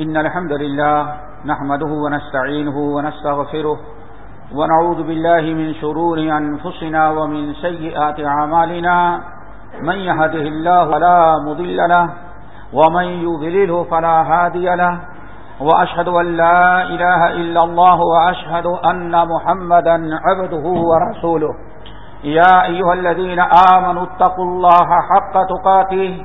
إن الحمد لله نحمده ونستعينه ونستغفره ونعوذ بالله من شرور أنفسنا ومن سيئات عمالنا من يهده الله فلا مضل له ومن يذلله فلا هادي له وأشهد أن لا إله إلا الله وأشهد أن محمدا عبده ورسوله يا أيها الذين آمنوا اتقوا الله حق تقاته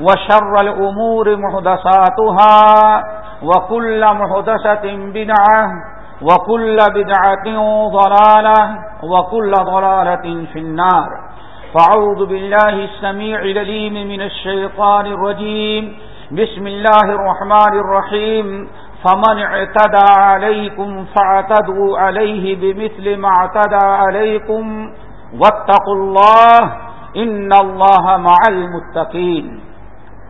وشر الأمور محدثاتها وكل محدثة بدعة وكل بدعة ضلالة وكل ضلالة في النار. فعوذ بالله السميع لليم من الشيطان الرجيم. بسم الله الرحمن الرحيم. فمن اعتدى عليكم فاعتدوا عليه بمثل ما اعتدى عليكم. واتقوا الله ان اللہ مع المتقین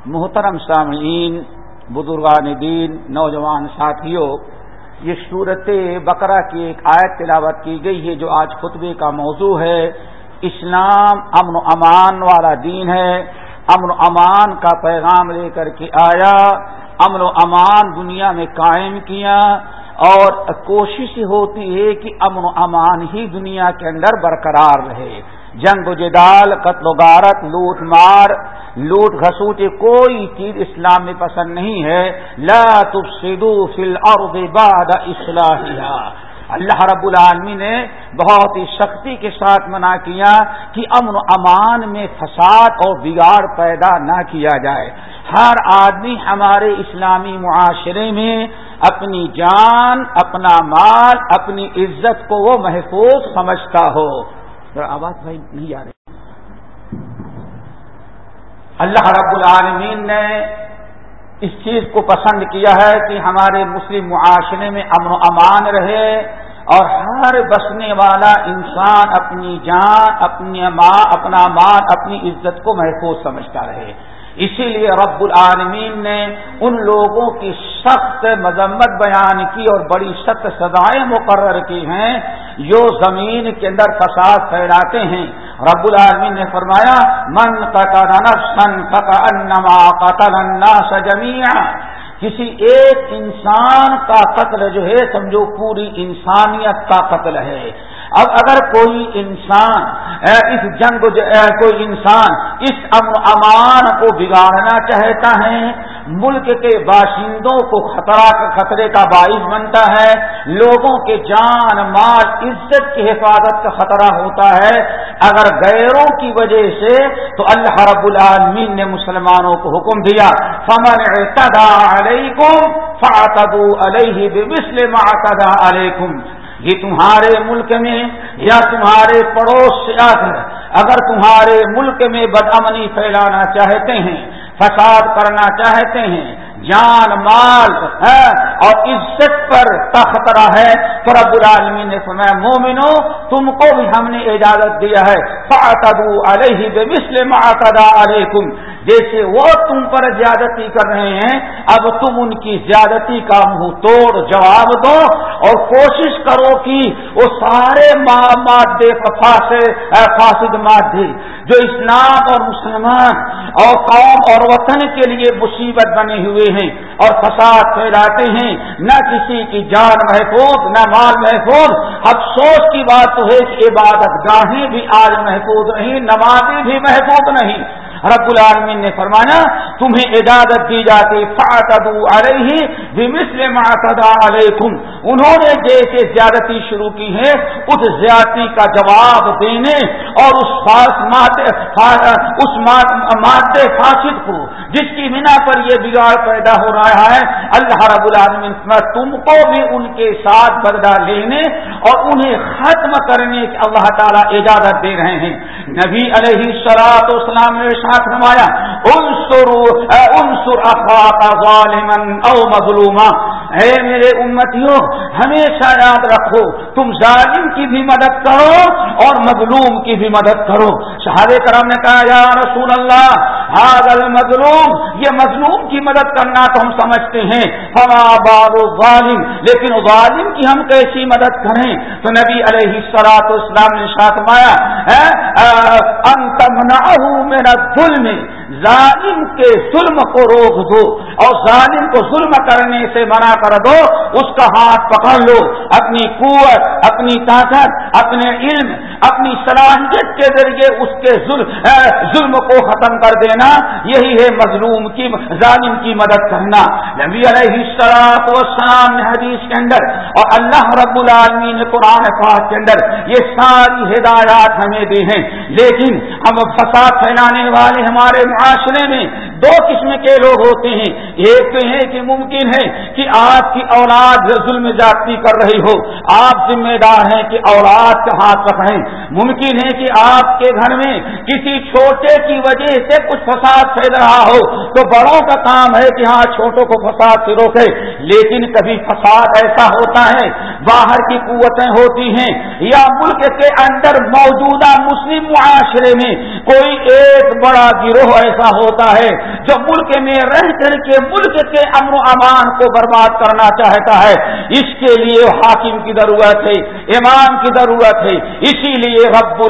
محترم سامعین، بزرگان دین، نوجوان ساتھیوں، یہ صورت بقرہ کی ایک آیت تلاوت کی گئی ہے جو آج خطبے کا موضوع ہے۔ اسلام امن و امان والا دین ہے۔ امن و امان کا پیغام لے کر کے آیا۔ امن و امان دنیا میں قائم کیا۔ اور کوشش ہوتی ہے کہ امن و امان ہی دنیا کے اندر برقرار رہے۔ جنگ و جدال، قتل و غارت، لوٹ مار، لوٹ گھسوٹ کوئی چیز اسلام میں پسند نہیں ہے۔ لا تفسدو فی الارض بعد اصلاحیہ اللہ رب العالمی نے بہت ہی سختی کے ساتھ منع کیا کہ امن و امان میں فساد اور بگاڑ پیدا نہ کیا جائے۔ ہر آدمی ہمارے اسلامی معاشرے میں اپنی جان، اپنا مال، اپنی عزت کو وہ محفوظ سمجھتا ہو۔ آواز بھائی نہیں آ رہی۔ اللہ رب العالمین نے اس چیز کو پسند کیا ہے کہ ہمارے مسلم معاشرے میں امن و امان رہے اور ہر بسنے والا انسان اپنی جان، اپنی ماں، اپنا مال، اپنی عزت کو محفوظ سمجھتا رہے۔ اسی لیے رب العالمین نے ان لوگوں کی سخت مذمت بیان کی اور بڑی سخت سزائیں مقرر کی ہیں۔ جو زمین کے اندر فساد پھیلاتے ہیں۔ رب العالمین نے فرمایا، من قتل نفسا فکانما قتل الناس جميعا کسی ایک انسان کا قتل جو ہے، سمجھو، پوری انسانیت کا قتل ہے۔ اب اگر کوئی انسان اس جنگ کوئی انسان اس امن امان کو بگاڑنا چاہتا ہے ملک کے باشندوں کو خطرہ خطرے کا باعث بنتا ہے، لوگوں کے جان، مال، عزت کی حفاظت کا خطرہ ہوتا ہے۔ اگر غیروں کی وجہ سے تو اللہ رب العالمین نے مسلمانوں کو حکم دیا، فمن اعتدى علیکم فاعتدوا علیہ بمثل ما اعتدى علیکم یہ تمہارے ملک میں یا تمہارے پڑوس سے اگر تمہارے ملک میں بدامنی پھیلانا چاہتے ہیں فساد کرنا چاہتے ہیں، جان، مال ہے اور عزت پر خطرہ ہے۔ تو رب العالمین نے فرمایا، مومنو، تم کو بھی ہم نے اجازت دیا ہے۔ فاطبو علیہ بے مسلم علیکم جیسے وہ تم پر زیادتی کر رہے ہیں، اب تم ان کی زیادتی کا منہ توڑ، جواب دو اور کوشش کرو کہ وہ سارے مادے فاسد مادے، جو اسلام اور مسلمان اور قوم اور وطن کے لیے مصیبت بنے ہوئے ہیں اور فساد پھیلاتے ہیں۔ نہ کسی کی جان محفوظ، نہ مال محفوظ۔ افسوس کی بات تو ہے کہ عبادت گاہیں بھی آج محفوظ نہیں، نمازیں بھی محفوظ نہیں۔ رب العالمین نے فرمایا، تمہیں اجازت دی جاتی فاطد علیہ بھی مسلم علیکم انہوں نے جیسے زیادتی شروع کی ہے، اس زیادتی کا جواب دینے اور اس اس مادے فاسد کو، جس کی بنا پر یہ بگاڑ پیدا ہو رہا ہے، اللہ رب العالمین تم کو بھی ان کے ساتھ بدلا لینے اور انہیں ختم کرنے کی اللہ تعالیٰ اجازت دے رہے ہیں۔ نبی علیہ سلاط اسلام نے ساتھ نمایا او مظلوما۔ اے میرے امتیوں، ہمیشہ یاد رکھو، تم ظالم کی بھی مدد کرو اور مظلوم کی بھی مدد کرو۔ صحابہ کرم نے کہا، یا رسول اللہ حاضل مظلوم یہ مظلوم کی مدد کرنا تو ہم سمجھتے ہیں۔ فما باب ظالم لیکن ظالم کی ہم کیسی مدد کریں؟ تو نبی علیہ سلاط اسلام نے شاخ مایا انتمنا میرا ظلم ظالم کے ظلم کو روک دو اور ظالم کو ظلم کرنے سے منع کر دو، اس کا ہاتھ پکڑ لو۔ اپنی قوت، اپنی طاقت، اپنے علم اپنی صلاحیت کے ذریعے اس کے ظلم کو ختم کر دینا، یہی ہے مظلوم کی، ظالم کی مدد کرنا۔ نبی علیہ السلام نے حدیث کے اندر، اور اللہ رب العالمین نے قرآن پاک کے اندر یہ ساری ہدایات ہمیں دی ہیں۔ لیکن ہم فساد پھیلانے والے ہمارے معاشرے میں دو قسم کے لوگ ہوتے ہیں۔ ایک تو ہے کہ ممکن ہے کہ آپ کی اولاد ظلم جاتی کر رہی ہو۔ آپ ذمہ دار ہیں کہ اولاد کا ہاتھ رکھیں۔ ممکن ہے کہ آپ کے گھر میں کسی چھوٹے کی وجہ سے کچھ فساد پھیل رہا ہو، تو بڑوں کا کام ہے کہ ہاں چھوٹوں کو فساد سے روکے۔ لیکن کبھی فساد ایسا ہوتا ہے، باہر کی قوتیں ہوتی ہیں، یا ملک کے اندر موجودہ مسلم معاشرے میں کوئی ایک بڑا گروہ ایسا ہوتا ہے جو ملک میں رہ کر کے ملک کے امن و امان کو برباد کرنا چاہتا ہے۔ اس کے لیے حاکم کی ضرورت ہے، امام کی ضرورت ہے، اسی لیے رب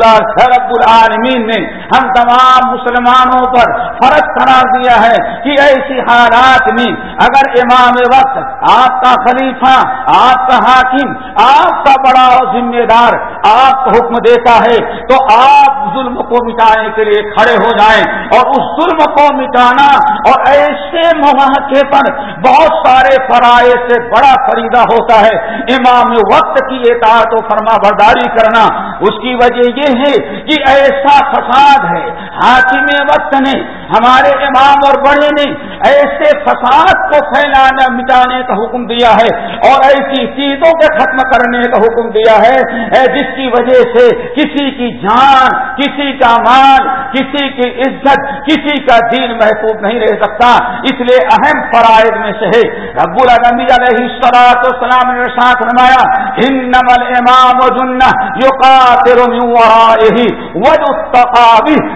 رب العالمین نے ہم تمام مسلمانوں پر فرق قرار دیا ہے کہ ایسی حالات میں اگر امام وقت، آپ کا خلیفہ، آپ کا حاکم، آپ کا بڑا ذمہ دار آپ کو حکم دیتا ہے تو آپ ظلم کو مٹانے کے لیے کھڑے ہو جائیں اور اس ظلم کو مٹانا اور ایسے مواقع پر بہت سارے فرائض سے بڑا فریدہ ہوتا ہے۔ امام وقت کی اطاعت و فرما برداری کرنا۔ اس کی وجہ یہ ہے کہ ایسا فساد ہے۔ حاکم وقت نے ہمارے امام اور بڑے نے ایسے فساد کو پھیلانا، مٹانے کا حکم دیا ہے اور ایسی چیزوں کے ختم کرنے کا حکم دیا ہے۔ جس کی وجہ سے کسی کی جان، کسی کا مال، کسی کی عزت، کسی کا دین محفوظ نہیں رہ سکتا۔ اس لیے اہم فرائض میں سے ہے۔ رب العالمی علیہ السلاط السلام نے ساتھ نمایا ہند امام و جن یو قاتل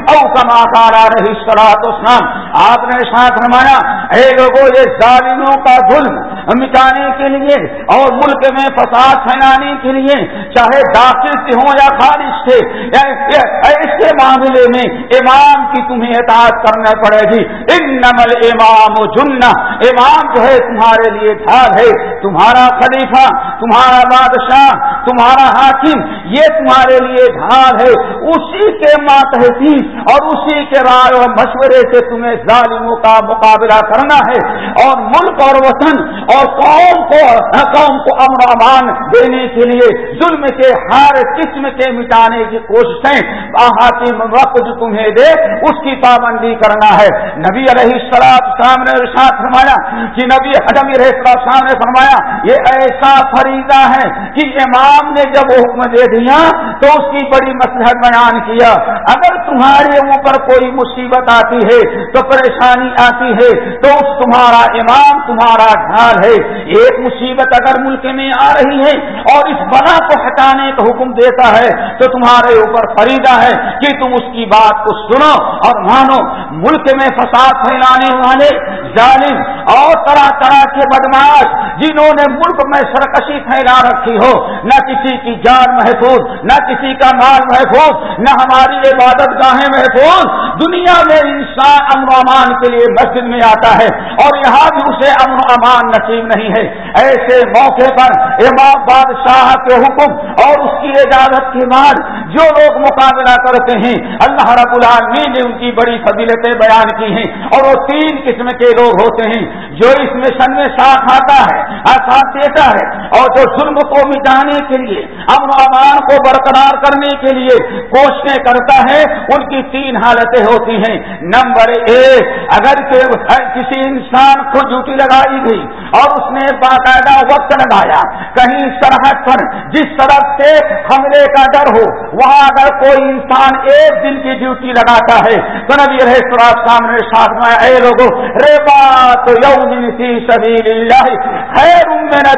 او کما کارا رہی سلاط اسلام آپ نے ساتھ نمایا اے لوگوں یہ ظالموں کا ظلم مٹانے کے لیے اور ملک میں فساد پھیلانے کے لیے، چاہے داخل سے ہوں یا خارج سے ایسے معاملے میں امام کی تمہیں اطاعت کرنا پڑے گی۔ ان نمل امام و جنہ، امام جو ہے تمہارے لیے ڈھال ہے۔ تمہارا خلیفہ، تمہارا بادشاہ، تمہارا حاکم، یہ تمہارے لیے ڈھال ہے۔ اسی کے ماتحتی اور اسی کے رائے اور مشورے سے تمہیں ظالموں کا مقابلہ کرنا ہے۔ اور ملک اور وطن اور قوم کو قوم کو امن امان دینے کے لیے ظلم کے، ہر قسم کے مٹانے کی کوششیں حاکم وقت جو تمہیں دے، اس کی پابندی کرنا ہے۔ نبی علیہ السلام سامنے ساتھ فرمایا کہ نبی حجم السلام نے فرمایا، یہ ایسا فریضہ ہے کہ امام نے جب حکم دے دیا تو اس کی بڑی مسلحت بیان کیا۔ اگر تمہارے اوپر کوئی مصیبت آتی ہے، تو پریشانی آتی ہے، تو اس تمہارا امام، تمہارا ڈھال ہے ایک مصیبت اگر ملک میں آ رہی ہے اور اس بنا کو ہٹانے کا حکم دیتا ہے تو تمہارے اوپر فریدہ ہے کہ تم اس کی بات کو سنو اور مانو۔ ملک میں فساد پھیلانے والے، ظالم اور طرح طرح کے بدماش جنہوں نے ملک میں سرکشی پھیلا رکھی ہو، نہ کسی کی جان محفوظ، نہ کسی کا مال محفوظ، نہ ہماری عبادت گاہیں محفوظ۔ دنیا میں انسان امن و امان کے لیے مسجد میں آتا ہے اور یہاں بھی اسے امن و امان نصیب نہیں ہے۔ ایسے موقع پر امام بادشاہ کے حکم اور اس کی اجازت کی مار جو لوگ مقابلہ کرتے ہیں، اللہ رب العالمین نے ان کی بڑی فضیلتیں بیان کی ہیں۔ اور وہ تین قسم کے لوگ ہوتے ہیں، جو اس مشن میں ساتھ آتا ہے ساتھ دیتا ہے، اور جو ظلم کو مٹانے کے لیے، امن و امان کو برقرار کرنے کے لیے کوششیں کرتا ہے، ان کی تین حالتیں ہوتی ہیں۔ نمبر ایک، اگر کسی انسان کو ڈیوٹی لگائی گئی اور اس نے باقاعدہ وقت لگایا، کہیں سرحد پر، جس طرف سے حملے کا ڈر ہو وہاں اگر کوئی انسان ایک دن کی ڈیوٹی لگاتا ہے، تو نبی رہے سراج سامنے ساتھ میں اے لوگوں رے بات یوم فی سبیل اللہ خیر من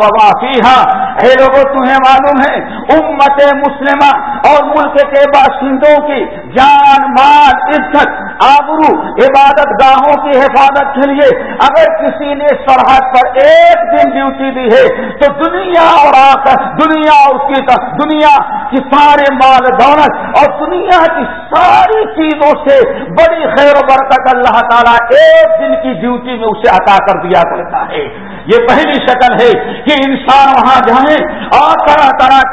وما فیہا۔ اے لوگوں تمہیں معلوم ہے، امت مسلمہ اور ملک کے باشندوں کی جان، مال، عزت، آبرو، عبادت گاہوں کی حفاظت کے لیے اگر کسی نے سرحد پر ایک دن ڈیوٹی دی ہے، تو دنیا اور آکر دنیا اس کی دنیا کی سارے مال دولت اور دنیا کی ساری چیزوں سے بڑی خیر و برکت اللہ تعالیٰ ایک دن کی ڈیوٹی میں اسے عطا کر دیا کرتا ہے۔ یہ پہلی شکل ہے کہ انسان وہاں جائیں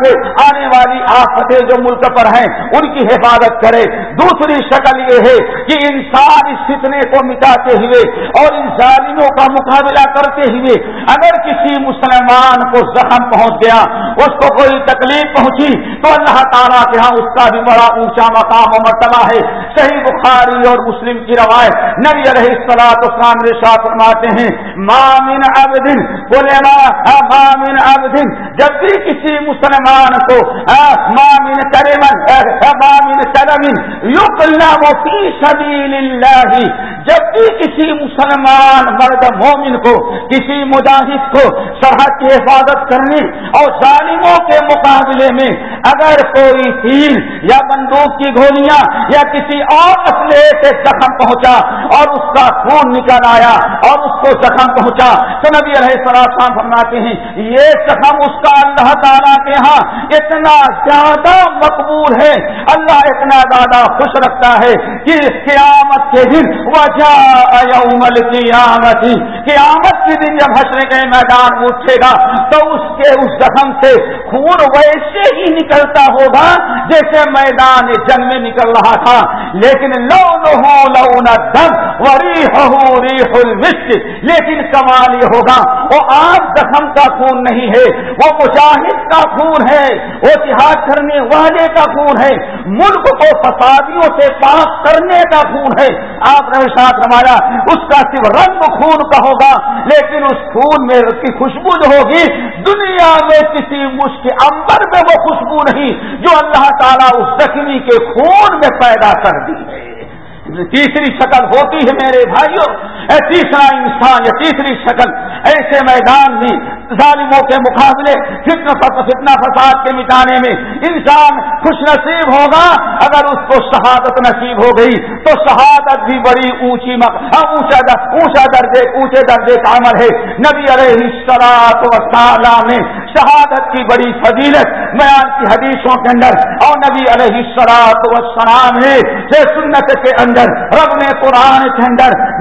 کے آنے والی آفتیں جو ملک پر ہیں، ان کی حفاظت کرے۔ دوسری شکل یہ ہے کہ انسان اس فتنے کو مٹاتے ہوئے اور ان ظالموں کا مقابلہ کرتے ہوئے اگر کسی مسلمان کو زخم پہنچ گیا، اس کو کوئی تکلیف پہنچی، تو اللہ تعالیٰ کے ہاں اس کا بھی بڑا اونچا مقام و مرتبہ ہے۔ صحیح بخاری اور مسلم کی روایت نبی علیہ السلاط اسلام رشاط فرماتے ہیں مامن اب دن بولے مامن اب دن جب بھی کسی مسلمان کو مامن کرمن مامن کرمن یوک فی سبیل اللہ جب بھی کسی مسلمان مرد مومن کو، کسی مجاہد کو سرحد کی حفاظت کرنے اور ظالموں کے مقابلے میں اگر کوئی تین یا بندوق کی گولیاں یا کسی اور اسلحے سے زخم پہنچا اور اس کا خون نکل آیا اور اس کو زخم پہنچا تو نبی رہے سراسان فرماتے ہیں، یہ زخم اس کا اللہ تعالیٰ کے ہاں اتنا زیادہ مقبول ہے۔ اللہ اتنا زیادہ خوش رکھتا ہے کہ قیامت کے دن وجہ قیامت قیامت کے دن جب حشر کے میدان اٹھے گا تو اس کے اس زخم سے خون ویسے ہی نکلتا ہوگا جیسے میدان جنگ میں نکل رہا تھا۔ لیکن لو لو لو دم وری ہو لیکن کمال یہ ہوگا، وہ آپ زخم کا خون نہیں ہے، وہ مجاہد کا خون ہے، وہ جہاد کرنے والے کا خون ہے، ملک کو فسادیوں سے پاک کرنے کا خون ہے۔ آپ نے ساتھ رمایا اس کا صرف رنگ خون کا ہوگا، لیکن اس خون میں کی خوشبو جو ہوگی۔ دنیا میں کسی مشکل امبر میں وہ خوشبو نہیں جو اللہ تعالیٰ اس زخمی کے خون میں پیدا کر دی ہے۔ تیسری شکل ہوتی ہے میرے بھائیوں تیسرا انسان یا تیسری شکل ایسے میدان میں ظالموں کے مقابلے فتنا فساد کے مٹانے میں انسان خوش نصیب ہوگا۔ اگر اس کو شہادت نصیب ہو گئی تو شہادت بھی بڑی اونچی ہاں، اونچا درجے اونچے درجے کا عمل ہے۔ نبی علیہ السلام نے شہادت کی بڑی فضیلت بیان کی حدیثوں کے اندر۔ اور نبی علیہ السلاط وسلام نے سنت کے اندر، رب نے قرآن کے اندر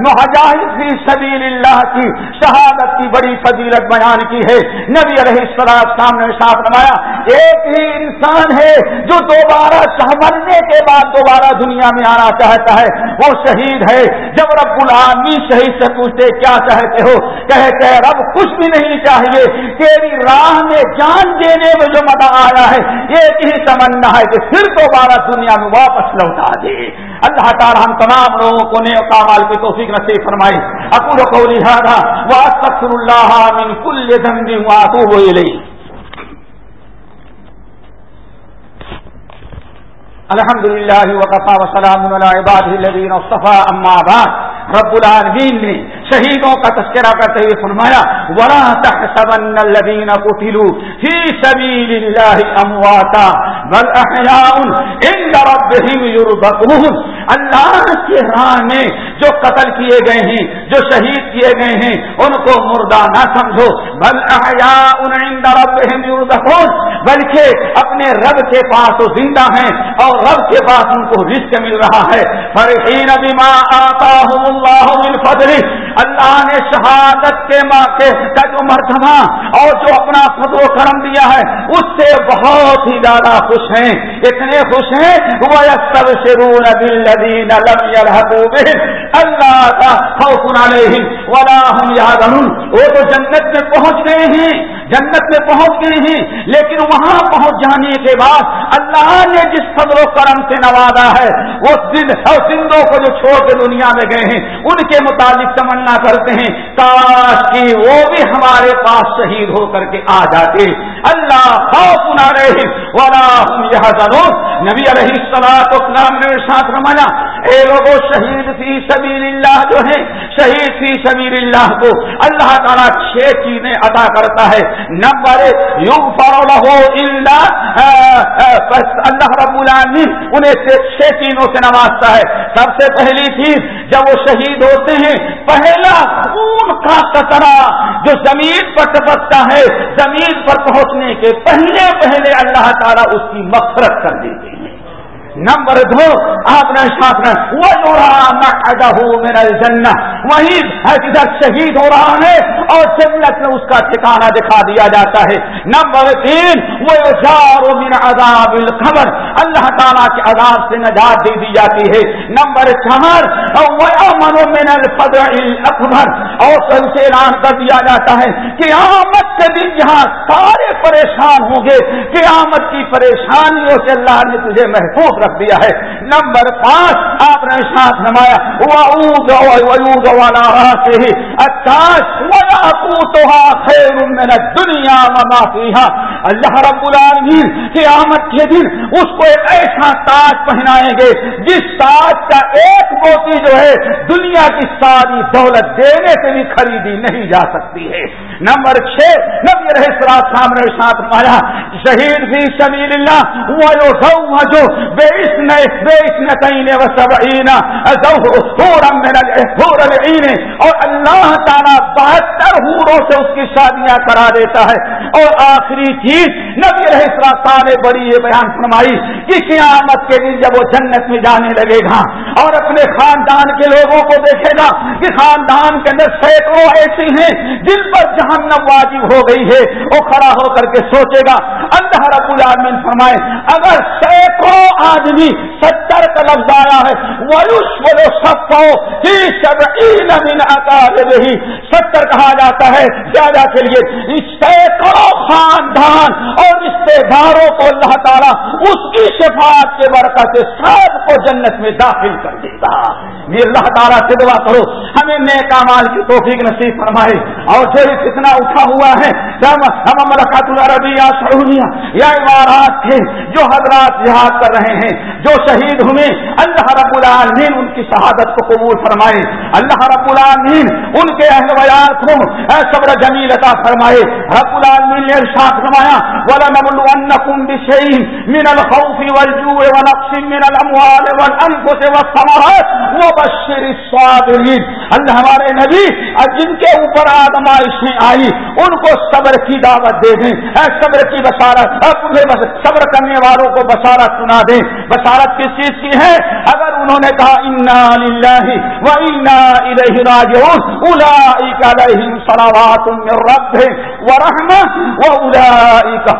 فی سبیل اللہ کی شہادت کی بڑی فضیلت بیان کی ہے۔ نبی علیہ السلام سامنے ساتھ نمایا ایک ہی انسان ہے جو دوبارہ مرنے کے بعد دوبارہ دنیا میں آنا چاہتا ہے۔ وہ شہید ہے۔ جب رب العالمی شہید سے پوچھتے، کیا چاہتے ہو؟ کہتے رب، کچھ بھی نہیں چاہیے۔ تیری راہ میں جان دینے میں جو مزہ آیا ہے ایک ہی تمنا ہے کہ پھر دوبارہ دنیا میں واپس لوٹا دے۔ اللہ تعالیٰ ہم تمام لوگوں کو نیک کامال کی توفیق نصیب فرمائی اکور کو لہٰذا واستغفر اللہ من کل ذنب واتوب الیہ۔ الحمد للہ وقفا وسلام علی عباده الذین اصطفى اما بعد۔ رب العالمین نے شہیدوں کا تذکرہ کرتے ہوئے فرمایا ورا تحسبن الذين قتلوا في سبيل الله امواتا بل احياء عند ربهم يرزقون۔ اللہ کے راہ میں جو قتل کیے گئے ہیں، جو شہید کیے گئے ہیں، ان کو مردہ نہ سمجھو۔ بل احیاء عند ربهم يرزقون بلکہ اپنے رب کے پاس وہ زندہ ہیں اور رب کے پاس ان کو رزق مل رہا ہے۔ فرحین بما آتاهم اللہ من فضله اللہ نے شہادت کے موقع کا جو مرتبہ اور جو اپنا خود و کرم دیا ہے، اس سے بہت ہی زیادہ خوش ہیں۔ اتنے خوش ہیں۔ وہ سب سے رون دل اللہ کا خوف علیہم ولا ہم یاد وہ تو جنت میں پہنچ گئے ہیں۔ جنت میں پہنچ گئے ہیں لیکن وہاں پہنچ جانے کے بعد اللہ نے جس فضل و کرم سے نوازا ہے، وہ سندھوں کو جو چھوڑ کے دنیا میں گئے ہیں، ان کے متعلق تمنا کرتے ہیں کاش کی وہ بھی ہمارے پاس شہید ہو کر کے آ جاتے۔ اللہ خوف نہ رہے ورا ہم یہ ضرور نبی علیہ السلام نے ساتھ رمانا اے لوگوں شہید فی سبیل اللہ جو ہے شہید فی سبیل اللہ کو اللہ تعالیٰ چھ چیزیں ادا کرتا ہے۔ نمبر یوں فرو ہو اللہ رب العالمین انہیں سے چھ چیزوں سے نوازتا ہے۔ سب سے پہلی چیز جب وہ شہید ہوتے ہیں، پہلا خون کا کترا جو زمین پر ٹپکتا ہے، زمین پر پہنچنے کے پہلے پہلے اللہ تعالیٰ اس کی مفرت کر دیتے ہیں۔ نمبر دو آپ نے ساتھ میں وہ جو رہا ہوں میرا جنت وہی جدھر شہید ہو رہا ہے اور جنت میں اس کا ٹھکانا دکھا دیا جاتا ہے۔ نمبر تین وہ جارو من عذاب الخبر اللہ تعالیٰ کے عذاب سے نجات دے دی جاتی ہے۔ نمبر چار وہ امن من الفضل اکبر اور سب سے اعلان کر دیا جاتا ہے، قیامت کے دن یہاں سارے پریشان ہوں گے۔ قیامت کی پریشانیوں سے اللہ نے تجھے محفوظ رکھ دیا ہے نمبر پانچ آپ نے ساتھ نمایا والا سے ہی دنیا اللہ رب العالمین، قیامت کے دن اس کو ایک ایسا تاج پہنائیں گے، جس تاج کا ایک موتی جو ہے، دنیا کی ساری دولت دینے سے بھی خریدی نہیں جا سکتی ہے۔ نمبر چھ، نبی رہے سراج سامنے ساتھ مایا شہید بھی شمیل اللہ وہ جو بے اثنتین و سبعین من الحور العین۔ اور اللہ تعالیٰ بہتر حوروں سے اس کی شادیاں کرا دیتا ہے۔ اور آخری چیز، نبی رہا نے بڑی یہ بیان فرمائی کہ قیامت کے دن جب وہ جنت میں جانے لگے گا، اور اپنے خاندان کے لوگوں کو دیکھے گا کہ خاندان کے اندر سینکڑوں ایسی ہیں، جن پر جہنم واجب ہو گئی ہے۔ وہ کھڑا ہو کر کے سوچے گا، اللہ رب العالمین فرمائے، اگر سینکڑوں آدمی ستر کا لفظ آیا ہے۔ ستر کہا جاتا ہے زیادہ کے لیے۔ سینکڑوں خاندان اور رشتے داروں کو اللہ تعالیٰ اس کی شفاعت کے برکت سے سب کو جنت میں داخل کر دیتا یہ اللہ تعالیٰ سے دعا کرو۔ ہمیں نیک مال کی توفیق نصیب فرمائے۔ اور جو کتنا اٹھا ہوا ہے ہم ملکات العربیہ سعودیہ یا عمارات تھے جو حضرات جہاد کر رہے ہیں، جو شہید ہوئے، اللہ رب العالمین ان کی شہادت کو قبول فرمائے۔ اللہ رب العالمین ان کے اہل ویال کو صبر جمیل عطا فرمائے۔ رب العالمین نے ارشاد فرمایا، وَلَنَبْلُوَنَّكُمْ بِشَيْءٍ مِنَ الْخَوْفِ وَالْجُوعِ وَنَقْصٍ مِنَ الْأَمْوَالِ وَالْأَنفُسِ وَالثَّمَرَاتِ وَبَشِّرِ الصَّابِرِينَ۔ اللہ ہمارے نبی جن کے اوپر آدمائشیں آئی ان کو صبر کی دعوت دے دیں۔ صبر کی بشارت صبر کرنے والوں کو بشارت بشارت سنا دیں۔ بشارت کس چیز کی ہے؟ اگر انہوں نے کہا انا للہ و انا الیہ راجعون اولئک علیہم صلوات من رب ورحمہ و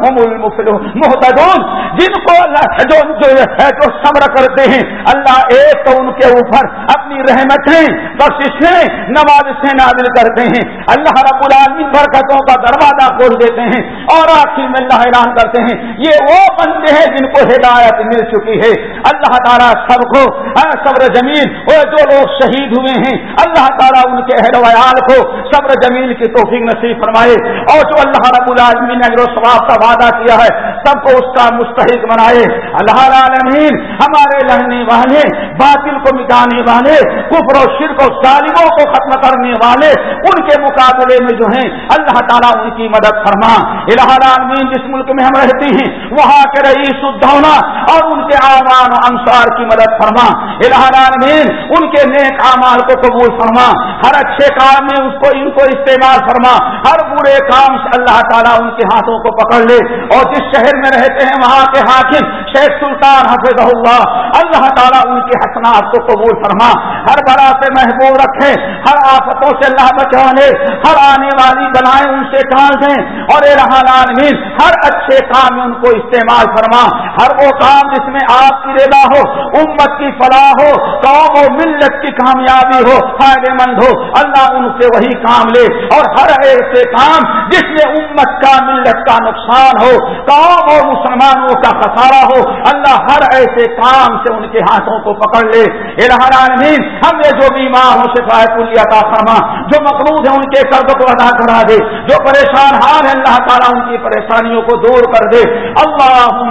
هم المفلحون. محتدون جن کو اللہ جو, جو, جو صبر کرتے ہیں اللہ ایک تو ان کے اوپر اپنی رحمتیں بخششیں نماز سے نازل کرتے ہیں۔ اللہ رب العالمین برکتوں کا دروازہ کھول دیتے ہیں اور آخر میں اللہ اعلان کرتے ہیں یہ وہ بندے ہیں جن کو ہدایت مل چکی ہے۔ اللہ تعالیٰ سب کو صبر جمیل اور جو لوگ شہید ہوئے ہیں، اللہ تعالیٰ ان کے اہل ویال کو صبر جمیل کی توفیق نصیب فرمائے۔ اور جو اللہ رب العالمین نے جو ثواب کا وعدہ کیا ہے سب کو اس کا مستحق بنائے۔ اللہ العالمین، ہمارے لڑنے والے، باطل کو مٹانے والے، کفر و شرک و ظالموں کو ختم کرنے والے، ان کے مقابلے میں جو ہیں، اللہ تعالیٰ ان کی مدد فرما۔ الہ العالمین، جس ملک میں ہم رہتے ہیں، وہاں کے رئیس الدولہ اور ان کے آمان و انصار کی مدد فرما۔ العالمین، ان کے نیک اعمال کو قبول فرما۔ ہر اچھے کام میں اس کو، ان کو استعمال فرما۔ ہر برے کام سے اللہ تعالیٰ ان کے ہاتھوں کو پکڑ لے۔ اور جس شہر شہر میں رہتے ہیں وہاں کے حاکم، شیخ سلطان حفظ اللہ۔ اللہ تعالیٰ ان کی حسنات کو قبول فرما۔ ہر بڑا سے محبوب رکھے ہر آفتوں سے اللہ بچا لے ہر آنے والی بنائے ان سے ٹال دیں۔ اور عالمین ہر اچھے کام میں ان کو استعمال فرما۔ ہر وہ کام جس میں آپ کی رضا ہو، امت کی فلاح ہو، قوم و ملت کی کامیابی ہو، فائدے مند ہو، اللہ ان سے وہی کام لے۔ اور ہر ایسے کام جس میں امت کا، ملت کا نقصان ہو، قوم قوم اور مسلمانوں کا خسارہ ہو، اللہ ہر ایسے کام سے ان کے ہاتھوں کو پکڑ لے۔ العالمین، ہم نے جو بیمار ہوں شفا کلی عطا فرما، جو مقروض ہے ان کے قرض کو ادا کرا دے، جو پریشان حال ہے اللہ تعالیٰ ان کی پریشانیوں کو دور کر دے۔ اللہ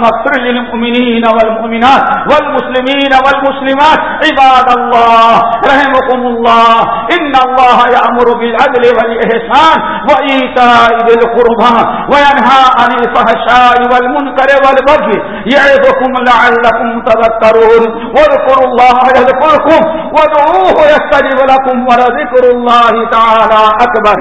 للمؤمنین والمؤمنات والمسلمین والمسلمات، عباد اللہ رحمكم اللہ، ان اللہ یامر بالعدل والاحسان وایتاء ذی القربى وینهى عن الفحشاء والمنکر والبغي يعظكم لعلكم تذكرون واذكروا الله يذكركم ودعوه يستجب لكم ولذكر الله تعالى أكبر.